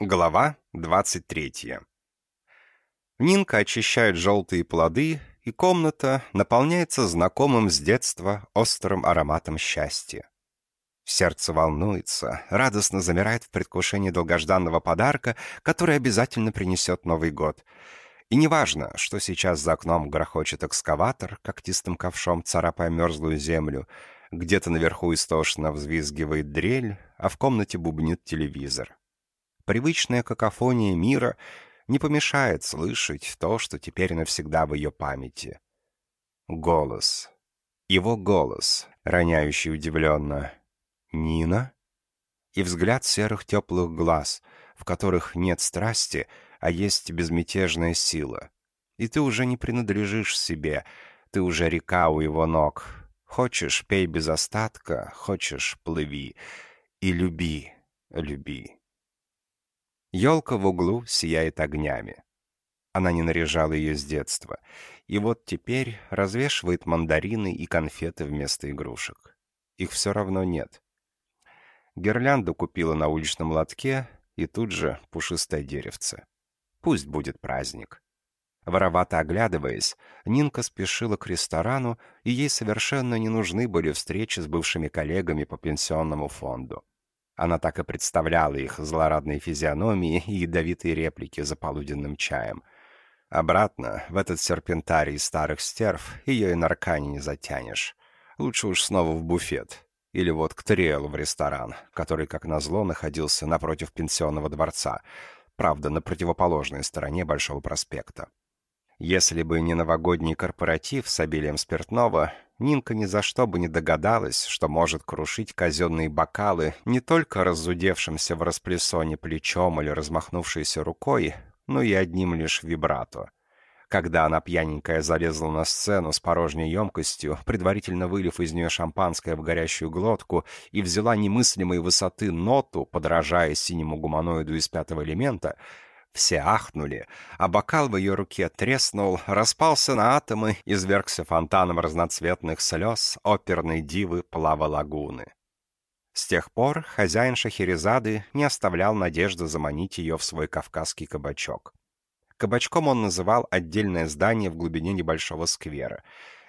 Глава 23. Нинка очищает желтые плоды, и комната наполняется знакомым с детства острым ароматом счастья. Сердце волнуется, радостно замирает в предвкушении долгожданного подарка, который обязательно принесет Новый год. И неважно, что сейчас за окном грохочет экскаватор, когтистым ковшом царапая мерзлую землю, где-то наверху истошно взвизгивает дрель, а в комнате бубнит телевизор. Привычная какофония мира не помешает слышать то, что теперь навсегда в ее памяти. Голос. Его голос, роняющий удивленно. «Нина?» И взгляд серых теплых глаз, в которых нет страсти, а есть безмятежная сила. И ты уже не принадлежишь себе, ты уже река у его ног. Хочешь, пей без остатка, хочешь, плыви. И люби, люби. Елка в углу сияет огнями. Она не наряжала ее с детства. И вот теперь развешивает мандарины и конфеты вместо игрушек. Их все равно нет. Гирлянду купила на уличном лотке, и тут же пушистое деревце. Пусть будет праздник. Воровато оглядываясь, Нинка спешила к ресторану, и ей совершенно не нужны были встречи с бывшими коллегами по пенсионному фонду. Она так и представляла их злорадные физиономии и ядовитые реплики за полуденным чаем. Обратно, в этот серпентарий старых стерв, ее и наркани не затянешь. Лучше уж снова в буфет. Или вот к Триэлу в ресторан, который, как назло, находился напротив пенсионного дворца. Правда, на противоположной стороне Большого проспекта. Если бы не новогодний корпоратив с обилием спиртного, Нинка ни за что бы не догадалась, что может крушить казенные бокалы не только разудевшимся в расплесоне плечом или размахнувшейся рукой, но и одним лишь вибрато. Когда она пьяненькая залезла на сцену с порожней емкостью, предварительно вылив из нее шампанское в горящую глотку и взяла немыслимой высоты ноту, подражая синему гуманоиду из пятого элемента — все ахнули, а бокал в ее руке треснул, распался на атомы, извергся фонтаном разноцветных слез оперной дивы Плава Лагуны. С тех пор хозяин Шахерезады не оставлял надежды заманить ее в свой кавказский кабачок. Кабачком он называл отдельное здание в глубине небольшого сквера.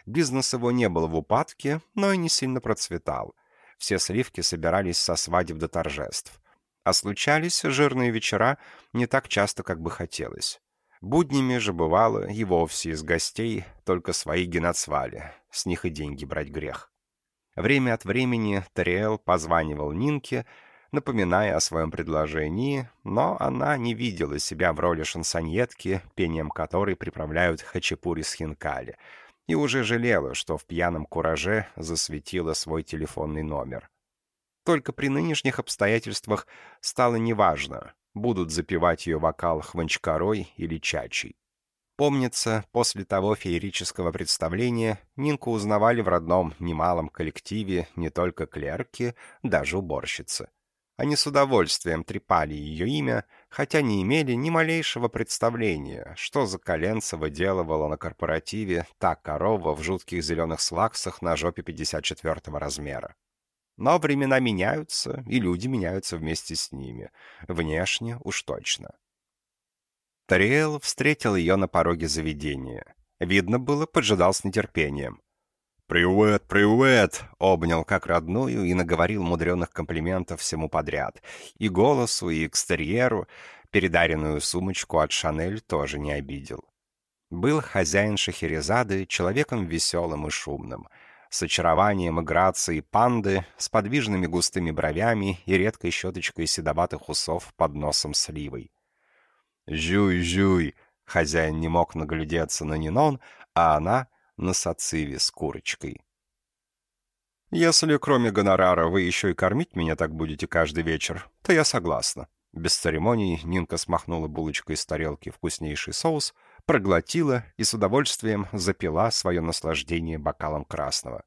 Бизнес его не был в упадке, но и не сильно процветал. Все сливки собирались со свадеб до торжеств. А случались жирные вечера не так часто, как бы хотелось. Буднями же бывало и вовсе из гостей только свои геноцвали, с них и деньги брать грех. Время от времени Тариэл позванивал Нинке, напоминая о своем предложении, но она не видела себя в роли шансоньетки, пением которой приправляют хачапури с хинкали, и уже жалела, что в пьяном кураже засветила свой телефонный номер. Только при нынешних обстоятельствах стало неважно, будут запевать ее вокал хванчкарой или чачей. Помнится, после того феерического представления Нинку узнавали в родном немалом коллективе не только клерки, даже уборщицы. Они с удовольствием трепали ее имя, хотя не имели ни малейшего представления, что за коленца выделывала на корпоративе та корова в жутких зеленых слаксах на жопе 54 размера. Но времена меняются, и люди меняются вместе с ними. Внешне уж точно. Тариэл встретил ее на пороге заведения. Видно было, поджидал с нетерпением. «Привет, привет!» — обнял как родную и наговорил мудреных комплиментов всему подряд. И голосу, и экстерьеру, передаренную сумочку от Шанель тоже не обидел. Был хозяин Шахерезады человеком веселым и шумным — с очарованием и грацией панды, с подвижными густыми бровями и редкой щеточкой седоватых усов под носом сливой. «Жуй, жуй!» — хозяин не мог наглядеться на Нинон, а она — на сациве с курочкой. «Если кроме гонорара вы еще и кормить меня так будете каждый вечер, то я согласна». Без церемоний Нинка смахнула булочкой из тарелки вкуснейший соус — проглотила и с удовольствием запила свое наслаждение бокалом красного.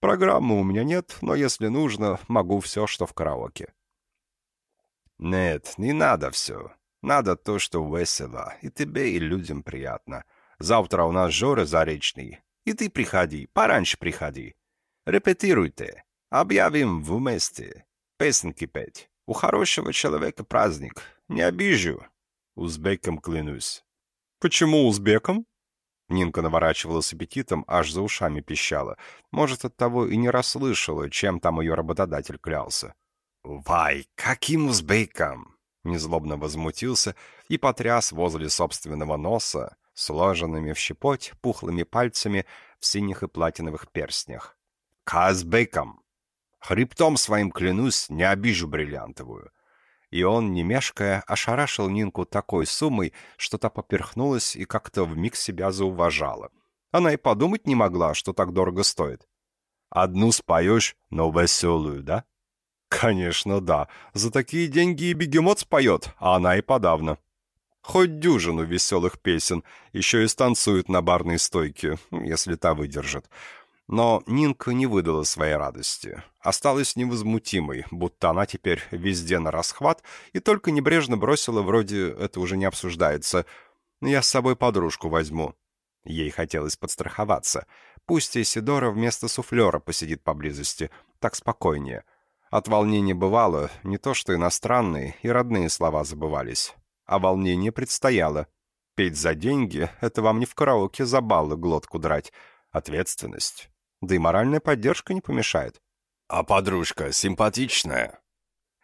«Программы у меня нет, но если нужно, могу все, что в караоке». «Нет, не надо все. Надо то, что весело, и тебе, и людям приятно. Завтра у нас Жора Заречный, и ты приходи, пораньше приходи. Репетируйте, объявим вместе, песенки петь. У хорошего человека праздник. Не обижу. Узбекам клянусь. Почему узбекам? Нинка наворачивала с аппетитом, аж за ушами пищала. Может, оттого и не расслышала, чем там ее работодатель клялся. «Вай, каким узбекам?» Незлобно возмутился и потряс возле собственного носа, сложенными в щепоть пухлыми пальцами в синих и платиновых перстнях. «Казбекам! Хребтом своим клянусь, не обижу бриллиантовую!» И он, не мешкая, ошарашил Нинку такой суммой, что та поперхнулась и как-то вмиг себя зауважала. Она и подумать не могла, что так дорого стоит. «Одну споешь, но веселую, да?» «Конечно, да. За такие деньги и бегемот споет, а она и подавно. Хоть дюжину веселых песен, еще и станцует на барной стойке, если та выдержит. Но Нинка не выдала своей радости. Осталась невозмутимой, будто она теперь везде на расхват, и только небрежно бросила, вроде это уже не обсуждается. «Я с собой подружку возьму». Ей хотелось подстраховаться. Пусть Исидора вместо суфлера посидит поблизости, так спокойнее. От волнения бывало, не то что иностранные, и родные слова забывались. А волнение предстояло. Петь за деньги — это вам не в караоке за баллы глотку драть. Ответственность. Да и моральная поддержка не помешает. «А подружка симпатичная?»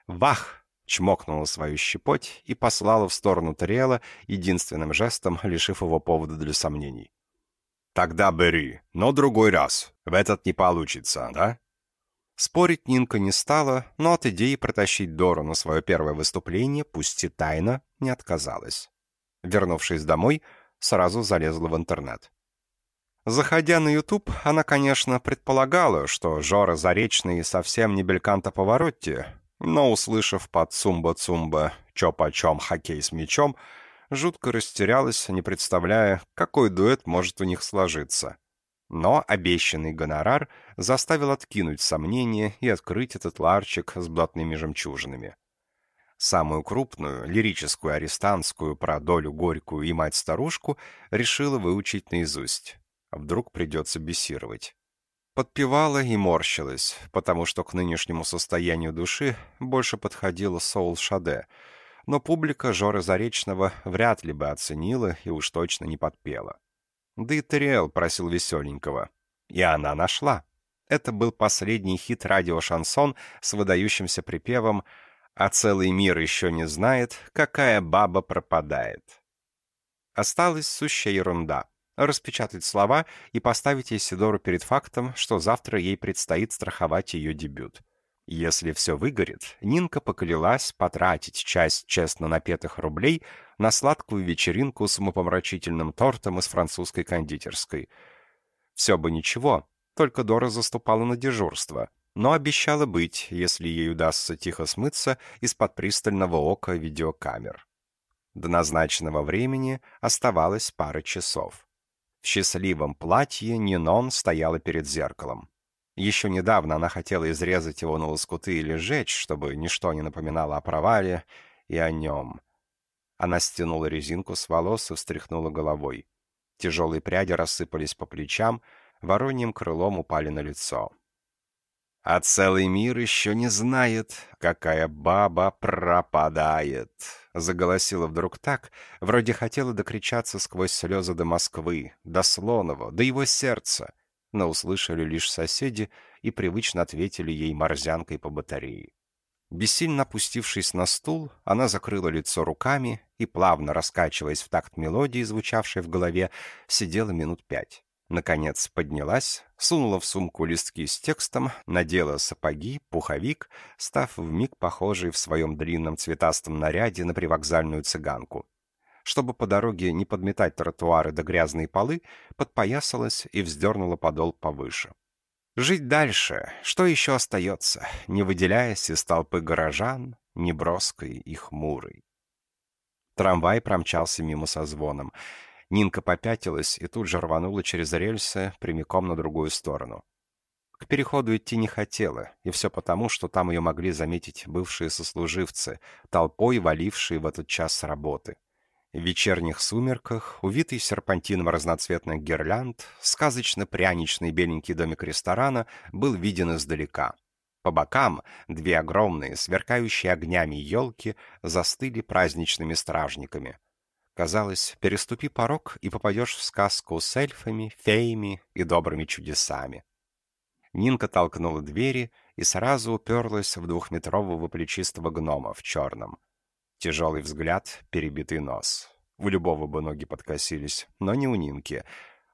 «Вах!» — чмокнула свою щепоть и послала в сторону Тариэла, единственным жестом лишив его повода для сомнений. «Тогда бери, но другой раз. В этот не получится, да?» Спорить Нинка не стала, но от идеи протащить Дору на свое первое выступление, пусть и тайно, не отказалась. Вернувшись домой, сразу залезла в интернет. Заходя на YouTube, она, конечно, предполагала, что Жора Заречный совсем не бельканто Поворотти, но, услышав под «цумба-цумба» «чё почем хоккей с мячом», жутко растерялась, не представляя, какой дуэт может у них сложиться. Но обещанный гонорар заставил откинуть сомнения и открыть этот ларчик с блатными жемчужинами. Самую крупную, лирическую арестантскую про долю горькую и мать-старушку решила выучить наизусть. Вдруг придется бесировать. Подпевала и морщилась, потому что к нынешнему состоянию души больше подходила Соул Шаде, но публика Жоры Заречного вряд ли бы оценила и уж точно не подпела. Да и Терриэл просил веселенького. И она нашла. Это был последний хит радиошансон с выдающимся припевом «А целый мир еще не знает, какая баба пропадает». Осталась сущая ерунда распечатать слова и поставить Исидору перед фактом, что завтра ей предстоит страховать ее дебют. Если все выгорит, Нинка поклялась потратить часть честно напетых рублей на сладкую вечеринку с умопомрачительным тортом из французской кондитерской. Все бы ничего, только Дора заступала на дежурство, но обещала быть, если ей удастся тихо смыться из-под пристального ока видеокамер. До назначенного времени оставалось пара часов. В счастливом платье Нинон стояла перед зеркалом. Еще недавно она хотела изрезать его на лоскуты или сжечь, чтобы ничто не напоминало о провале и о нем. Она стянула резинку с волос и встряхнула головой. Тяжелые пряди рассыпались по плечам, вороньим крылом упали на лицо. А целый мир еще не знает, какая баба пропадает. Заголосила вдруг так, вроде хотела докричаться сквозь слезы до Москвы, до Слонова, до его сердца. Но услышали лишь соседи и привычно ответили ей морзянкой по батарее. Бессильно опустившись на стул, она закрыла лицо руками и, плавно раскачиваясь в такт мелодии, звучавшей в голове, сидела минут пять. Наконец поднялась, сунула в сумку листки с текстом, надела сапоги, пуховик, став вмиг похожей в своем длинном цветастом наряде на привокзальную цыганку. Чтобы по дороге не подметать тротуары до грязные полы, подпоясалась и вздернула подол повыше. Жить дальше, что еще остается, не выделяясь из толпы горожан, неброской и хмурой. Трамвай промчался мимо со звоном — Нинка попятилась и тут же рванула через рельсы прямиком на другую сторону. К переходу идти не хотела, и все потому, что там ее могли заметить бывшие сослуживцы, толпой валившие в этот час работы. В вечерних сумерках, увитый серпантином разноцветных гирлянд, сказочно-пряничный беленький домик ресторана был виден издалека. По бокам две огромные, сверкающие огнями елки застыли праздничными стражниками. Казалось, переступи порог и попадешь в сказку с эльфами, феями и добрыми чудесами. Нинка толкнула двери и сразу уперлась в двухметрового плечистого гнома в черном. Тяжелый взгляд, перебитый нос. У любого бы ноги подкосились, но не у Нинки.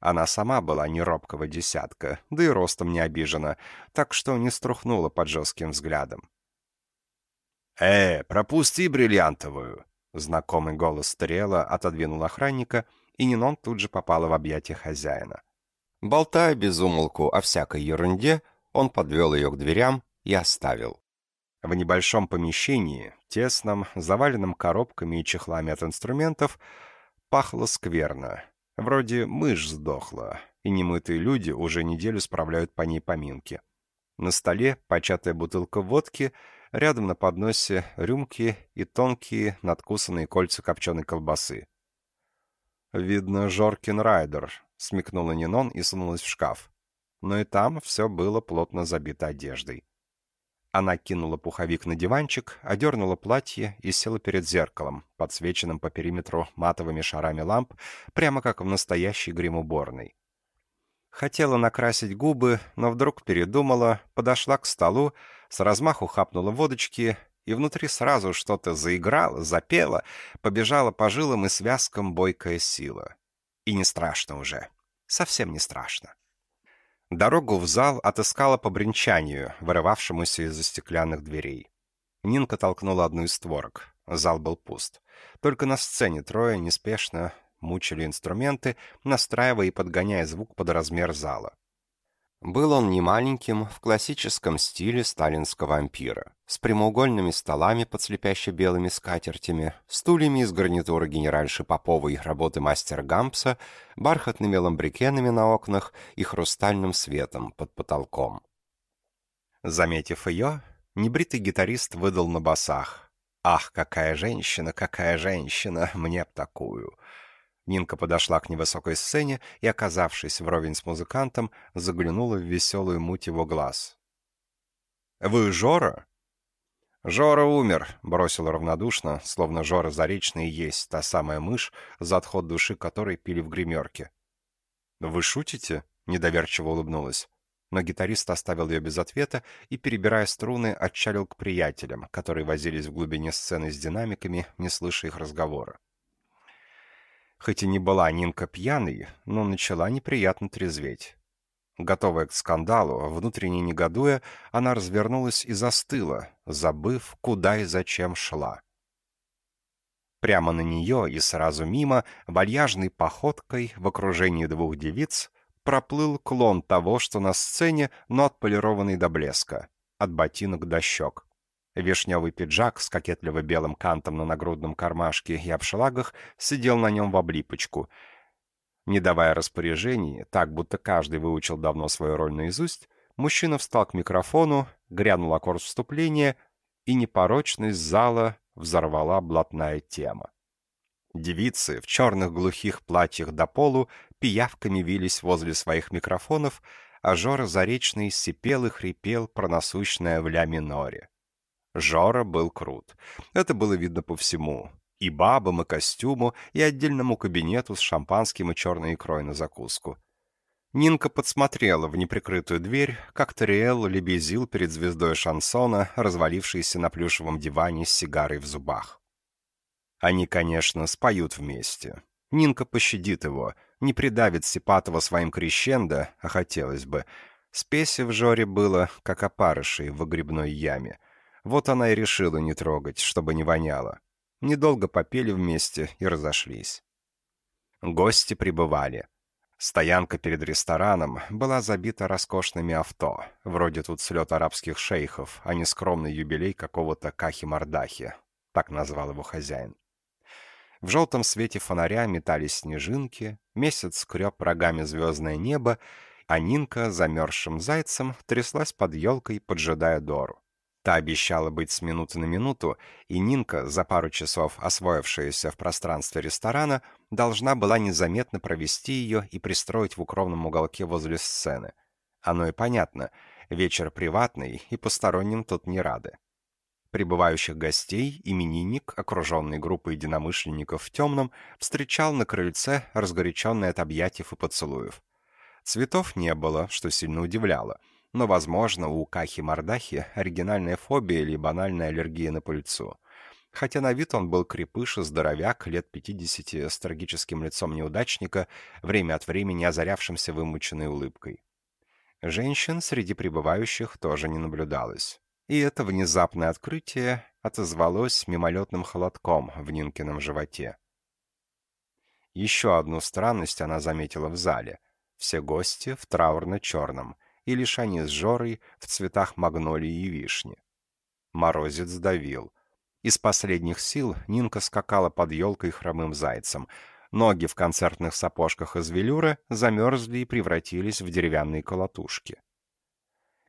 Она сама была не робкого десятка, да и ростом не обижена, так что не струхнула под жестким взглядом. «Э, пропусти бриллиантовую!» Знакомый голос Стрела отодвинул охранника, и Нинон тут же попала в объятия хозяина. Болтая без умолку о всякой ерунде, он подвел ее к дверям и оставил. В небольшом помещении, тесном, заваленном коробками и чехлами от инструментов, пахло скверно. Вроде мышь сдохла, и немытые люди уже неделю справляют по ней поминки. На столе початая бутылка водки, рядом на подносе рюмки и тонкие надкусанные кольца копченой колбасы. «Видно, Жоркин Райдер», — смекнула Нинон и сунулась в шкаф. Но и там все было плотно забито одеждой. Она кинула пуховик на диванчик, одернула платье и села перед зеркалом, подсвеченным по периметру матовыми шарами ламп, прямо как в настоящей гримуборной. Хотела накрасить губы, но вдруг передумала, подошла к столу, с размаху хапнула водочки, и внутри сразу что-то заиграло, запело, побежала по жилам и связкам бойкая сила. И не страшно уже. Совсем не страшно. Дорогу в зал отыскала по бренчанию, вырывавшемуся из-за стеклянных дверей. Нинка толкнула одну из створок. Зал был пуст. Только на сцене трое неспешно мучили инструменты, настраивая и подгоняя звук под размер зала. Был он не маленьким, в классическом стиле сталинского ампира, с прямоугольными столами под слепяще-белыми скатертями, стульями из гарнитуры генеральши Поповой работы мастера Гампса, бархатными ламбрикенами на окнах и хрустальным светом под потолком. Заметив ее, небритый гитарист выдал на басах. «Ах, какая женщина, какая женщина, мне б такую!» Нинка подошла к невысокой сцене и, оказавшись вровень с музыкантом, заглянула в веселую муть его глаз. «Вы Жора?» «Жора умер», — бросил равнодушно, словно Жора Заречный есть та самая мышь, за отход души которой пили в гримерке. «Вы шутите?» — недоверчиво улыбнулась. Но гитарист оставил ее без ответа и, перебирая струны, отчалил к приятелям, которые возились в глубине сцены с динамиками, не слыша их разговора. Хоть и не была Нинка пьяной, но начала неприятно трезветь. Готовая к скандалу, внутренне негодуя, она развернулась и застыла, забыв, куда и зачем шла. Прямо на нее и сразу мимо, вальяжной походкой в окружении двух девиц, проплыл клон того, что на сцене, но отполированный до блеска, от ботинок до щек. Вишневый пиджак с кокетливо-белым кантом на нагрудном кармашке и обшлагах сидел на нем в облипочку. Не давая распоряжений, так будто каждый выучил давно свою роль наизусть, мужчина встал к микрофону, грянул аккорд вступления, и непорочность зала взорвала блатная тема. Девицы в черных глухих платьях до полу пиявками вились возле своих микрофонов, а Жора Заречный сипел и хрипел про насущное в ля миноре. Жора был крут. Это было видно по всему. И бабам, и костюму, и отдельному кабинету с шампанским и черной икрой на закуску. Нинка подсмотрела в неприкрытую дверь, как Тариэл лебезил перед звездой шансона, развалившейся на плюшевом диване с сигарой в зубах. Они, конечно, споют вместе. Нинка пощадит его, не придавит Сипатова своим крещендо, а хотелось бы. Спеси в Жоре было, как опарышей в выгребной яме. Вот она и решила не трогать, чтобы не воняло. Недолго попели вместе и разошлись. Гости прибывали. Стоянка перед рестораном была забита роскошными авто, вроде тут слет арабских шейхов, а не скромный юбилей какого-то Кахи-Мардахи, так назвал его хозяин. В желтом свете фонаря метались снежинки, месяц скреб рогами звездное небо, а Нинка замерзшим зайцем тряслась под елкой, поджидая Дору. Та обещала быть с минуты на минуту, и Нинка, за пару часов освоившаяся в пространстве ресторана, должна была незаметно провести ее и пристроить в укромном уголке возле сцены. Оно и понятно, Вечер приватный, и посторонним тут не рады. Прибывающих гостей именинник, окруженный группой единомышленников в темном, встречал на крыльце, разгоряченный от объятий и поцелуев. Цветов не было, что сильно удивляло, но, возможно, у Кахи-Мордахи оригинальная фобия или банальная аллергия на пыльцу. Хотя на вид он был крепыш и здоровяк, лет 50 с трагическим лицом неудачника, время от времени озарявшимся вымученной улыбкой. Женщин среди прибывающих тоже не наблюдалось. И это внезапное открытие отозвалось мимолетным холодком в Нинкином животе. Еще одну странность она заметила в зале. Все гости в траурно-черном, и лишь с Жорой в цветах магнолии и вишни. Морозец давил. Из последних сил Нинка скакала под елкой хромым зайцем. Ноги в концертных сапожках из велюра замерзли и превратились в деревянные колотушки.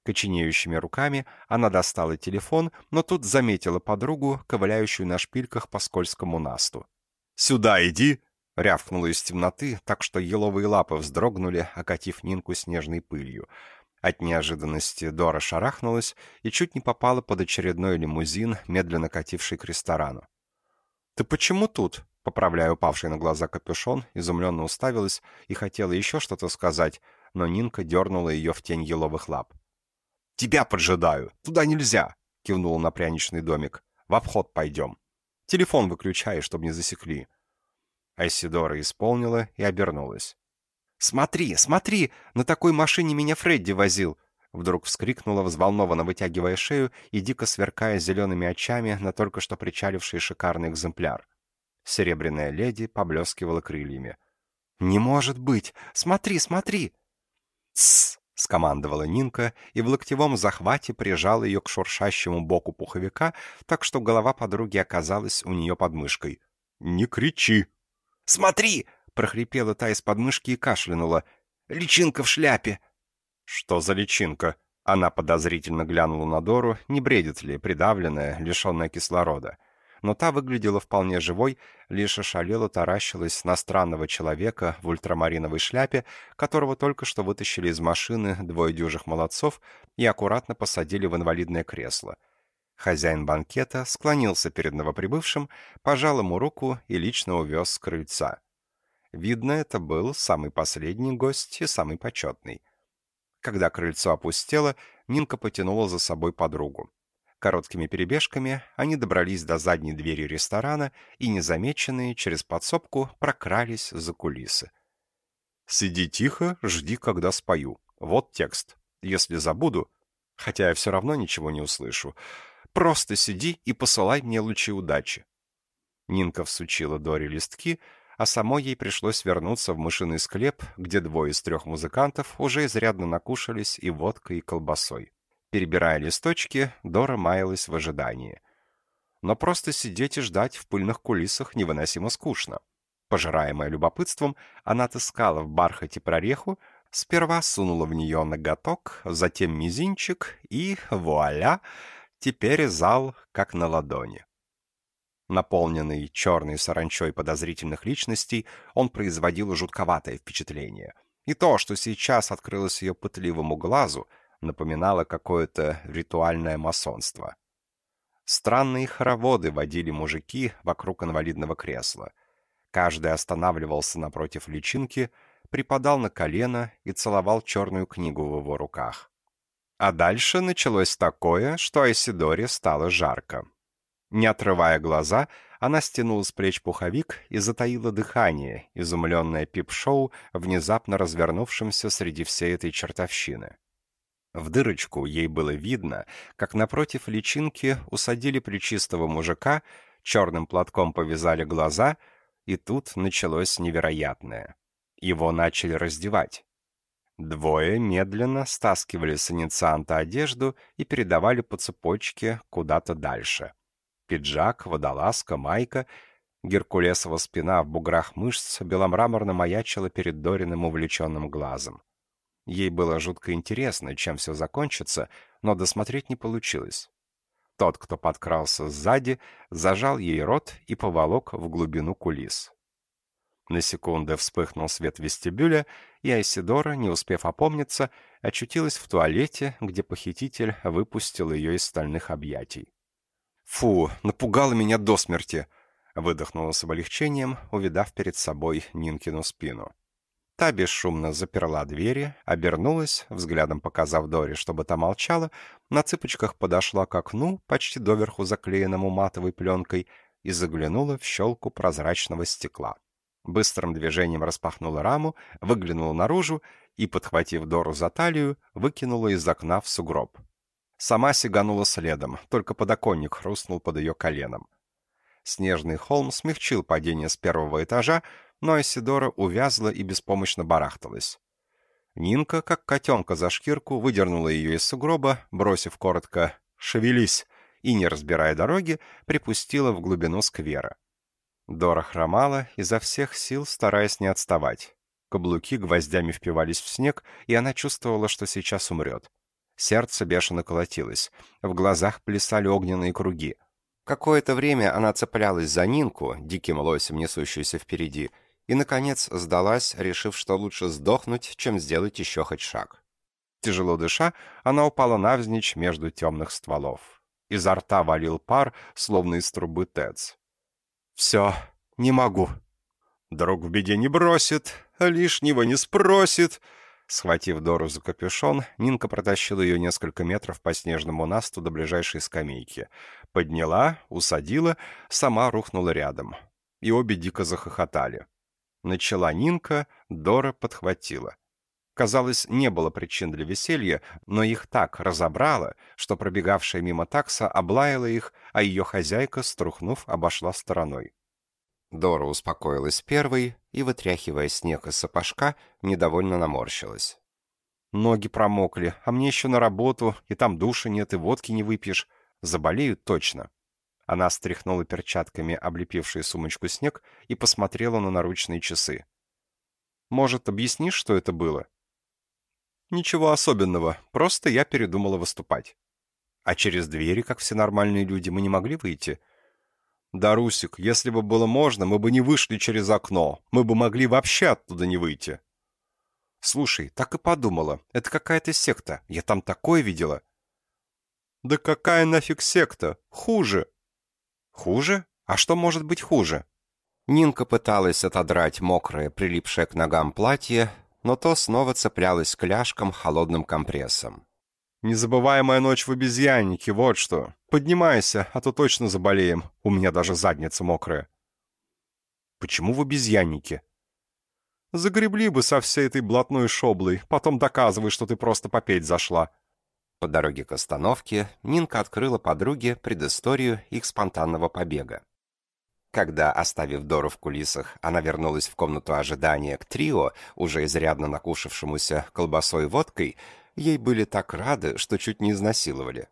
Коченеющими руками она достала телефон, но тут заметила подругу, ковыляющую на шпильках по скользкому насту. «Сюда иди!» — рявкнула из темноты, так что еловые лапы вздрогнули, окатив Нинку снежной пылью. От неожиданности Дора шарахнулась и чуть не попала под очередной лимузин, медленно кативший к ресторану. «Ты почему тут?» — поправляя упавший на глаза капюшон, изумленно уставилась и хотела еще что-то сказать, но Нинка дернула ее в тень еловых лап. «Тебя поджидаю! Туда нельзя!» — кивнул на пряничный домик. «В обход пойдем. Телефон выключай, чтобы не засекли». Айсидора исполнила и обернулась. «Смотри, смотри! На такой машине меня Фредди возил!» Вдруг вскрикнула, взволнованно вытягивая шею и дико сверкая зелеными очами на только что причаливший шикарный экземпляр. Серебряная леди поблескивала крыльями. «Не может быть! Смотри, смотри!» «Тссс!» — скомандовала Нинка и в локтевом захвате прижала ее к шуршащему боку пуховика, так что голова подруги оказалась у нее под мышкой. «Не кричи!» «Смотри!» — прохрипела та из подмышки и кашлянула. «Личинка в шляпе!» «Что за личинка?» Она подозрительно глянула на Дору, не бредит ли, придавленная, лишенная кислорода но та выглядела вполне живой, лишь ошалело таращилась на странного человека в ультрамариновой шляпе, которого только что вытащили из машины двое дюжих молодцов и аккуратно посадили в инвалидное кресло. Хозяин банкета склонился перед новоприбывшим, пожал ему руку и лично увез с крыльца. Видно, это был самый последний гость и самый почетный. Когда крыльцо опустело, Нинка потянула за собой подругу. Короткими перебежками они добрались до задней двери ресторана и, незамеченные, через подсобку прокрались за кулисы. «Сиди тихо, жди, когда спою. Вот текст. Если забуду, хотя я все равно ничего не услышу, просто сиди и посылай мне лучи удачи». Нинка всучила Дори листки, а самой ей пришлось вернуться в мышиный склеп, где двое из трех музыкантов уже изрядно накушались и водкой, и колбасой. Перебирая листочки, Дора маялась в ожидании. Но просто сидеть и ждать в пыльных кулисах невыносимо скучно. Пожираемая любопытством, она отыскала в бархате прореху, сперва сунула в нее ноготок, затем мизинчик, и, вуаля, теперь зал как на ладони. Наполненный черной саранчой подозрительных личностей, он производил жутковатое впечатление. И то, что сейчас открылось ее пытливому глазу — напоминало какое-то ритуальное масонство. Странные хороводы водили мужики вокруг инвалидного кресла. Каждый останавливался напротив личинки, припадал на колено и целовал черную книгу в его руках. А дальше началось такое, что Айсидоре стало жарко. Не отрывая глаза, она стянула с плеч пуховик и затаила дыхание, изумленное пип-шоу, внезапно развернувшимся среди всей этой чертовщины. В дырочку ей было видно, как напротив личинки усадили плечистого мужика, черным платком повязали глаза, и тут началось невероятное. Его начали раздевать. Двое медленно стаскивали с иницианта одежду и передавали по цепочке куда-то дальше. Пиджак, водолазка, майка. Геркулесова спина в буграх мышц беломраморно маячила перед Дориным увлеченным глазом. Ей было жутко интересно, чем все закончится, но досмотреть не получилось. Тот, кто подкрался сзади, зажал ей рот и поволок в глубину кулис. На секунду вспыхнул свет вестибюля, и Айсидора, не успев опомниться, очутилась в туалете, где похититель выпустил ее из стальных объятий. «Фу, напугала меня до смерти!» — выдохнула с облегчением, увидав перед собой Нинкину спину. Та бесшумно заперла двери, обернулась, взглядом показав Доре, чтобы та молчала, на цыпочках подошла к окну, почти доверху заклеенному матовой пленкой, и заглянула в щелку прозрачного стекла. Быстрым движением распахнула раму, выглянула наружу и, подхватив Дору за талию, выкинула из окна в сугроб. Сама сиганула следом, только подоконник хрустнул под ее коленом. Снежный холм смягчил падение с первого этажа, но Исидора увязла и беспомощно барахталась. Нинка, как котенка за шкирку, выдернула ее из сугроба, бросив коротко «шевелись» и, не разбирая дороги, припустила в глубину сквера. Дора хромала, изо всех сил стараясь не отставать. Каблуки гвоздями впивались в снег, и она чувствовала, что сейчас умрет. Сердце бешено колотилось, в глазах плясали огненные круги. Какое-то время она цеплялась за Нинку, диким лосем несущуюся впереди, и, наконец, сдалась, решив, что лучше сдохнуть, чем сделать еще хоть шаг. Тяжело дыша, она упала навзничь между темных стволов. Изо рта валил пар, словно из трубы ТЭЦ. «Все, не могу». «Друг в беде не бросит, лишнего не спросит». Схватив Дору за капюшон, Нинка протащила ее несколько метров по снежному насту до ближайшей скамейки. Подняла, усадила, сама рухнула рядом. И обе дико захохотали. Начала Нинка, Дора подхватила. Казалось, не было причин для веселья, но их так разобрало, что пробегавшая мимо такса облаяла их, а ее хозяйка, струхнув, обошла стороной. Дора успокоилась первой и, вытряхивая снег из сапожка, недовольно наморщилась. «Ноги промокли, а мне еще на работу, и там душа нет, и водки не выпьешь. Заболеют точно». Она стряхнула перчатками облепивший сумочку снег и посмотрела на наручные часы. «Может, объяснишь, что это было?» Ничего особенного, просто я передумала выступать. А через двери, как все нормальные люди, мы не могли выйти. Да, Русик, если бы было можно, мы бы не вышли через окно. Мы бы могли вообще оттуда не выйти. Слушай, так и подумала. Это какая-то секта. Я там такое видела. Да какая нафиг секта? Хуже. Хуже? А что может быть хуже? Нинка пыталась отодрать мокрое, прилипшее к ногам платье, но то снова цеплялось кляжком холодным компрессом. «Незабываемая ночь в обезьяннике, вот что. Поднимайся, а то точно заболеем. У меня даже задница мокрая». «Почему в обезьяннике?» «Загребли бы со всей этой блатной шоблой, потом доказывай, что ты просто попеть зашла». По дороге к остановке Нинка открыла подруге предысторию их спонтанного побега. Когда, оставив Дору в кулисах, она вернулась в комнату ожидания к трио, уже изрядно накушавшемуся колбасой и водкой, ей были так рады, что чуть не изнасиловали.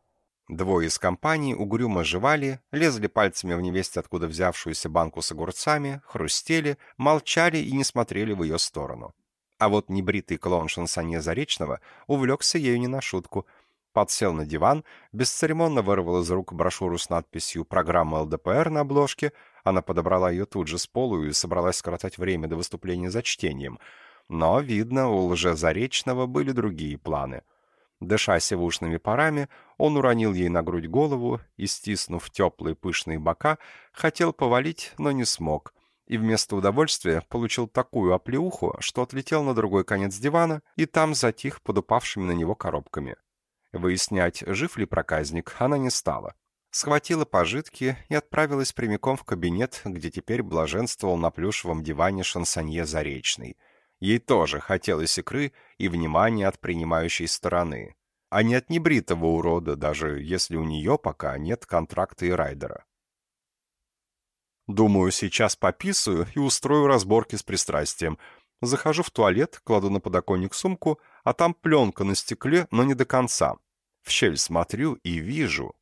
Двое из компании угрюмо жевали, лезли пальцами в невесть откуда взявшуюся банку с огурцами, хрустели, молчали и не смотрели в ее сторону. А вот небритый клоун шансонье Заречного увлекся ею не на шутку — подсел на диван, бесцеремонно вырвал из рук брошюру с надписью «Программа ЛДПР» на обложке, она подобрала ее тут же с полу и собралась скоротать время до выступления за чтением. Но, видно, у лжезаречного были другие планы. Дыша севушными парами, он уронил ей на грудь голову и, стиснув теплые пышные бока, хотел повалить, но не смог — и вместо удовольствия получил такую оплеуху, что отлетел на другой конец дивана и там затих под упавшими на него коробками. Выяснять, жив ли проказник, она не стала. Схватила пожитки и отправилась прямиком в кабинет, где теперь блаженствовал на плюшевом диване шансонье Заречный. Ей тоже хотелось икры и внимания от принимающей стороны, а не от небритого урода, даже если у нее пока нет контракта и райдера. Думаю, сейчас пописаю и устрою разборки с пристрастием. Захожу в туалет, кладу на подоконник сумку, а там пленка на стекле, но не до конца. В щель смотрю и вижу.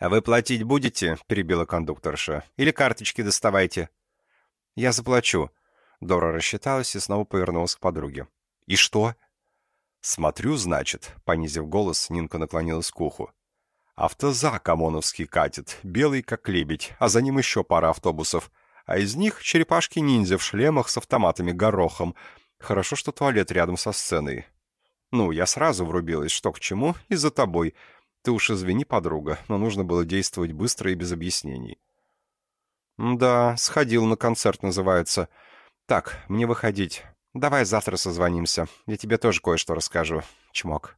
«А вы платить будете?» — перебила кондукторша. «Или карточки доставайте?» «Я заплачу». Дора рассчиталась и снова повернулась к подруге. «И что?» «Смотрю, значит», — понизив голос, Нинка наклонилась к уху. «Автозак ОМОНовский катит, белый как лебедь, а за ним еще пара автобусов. а из них черепашки-ниндзя в шлемах с автоматами горохом. Хорошо, что туалет рядом со сценой. Ну, я сразу врубилась, что к чему, и за тобой. Ты уж извини, подруга, но нужно было действовать быстро и без объяснений. «Да, сходил на концерт, называется. Так, мне выходить. Давай завтра созвонимся. Я тебе тоже кое-что расскажу. Чмок».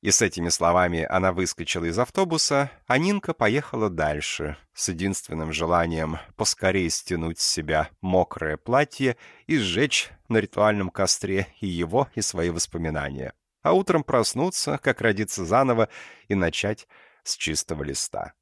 И с этими словами она выскочила из автобуса, а Нинка поехала дальше, с единственным желанием поскорее стянуть с себя мокрое платье и сжечь на ритуальном костре и его, и свои воспоминания. А утром проснуться, как родиться заново, и начать с чистого листа.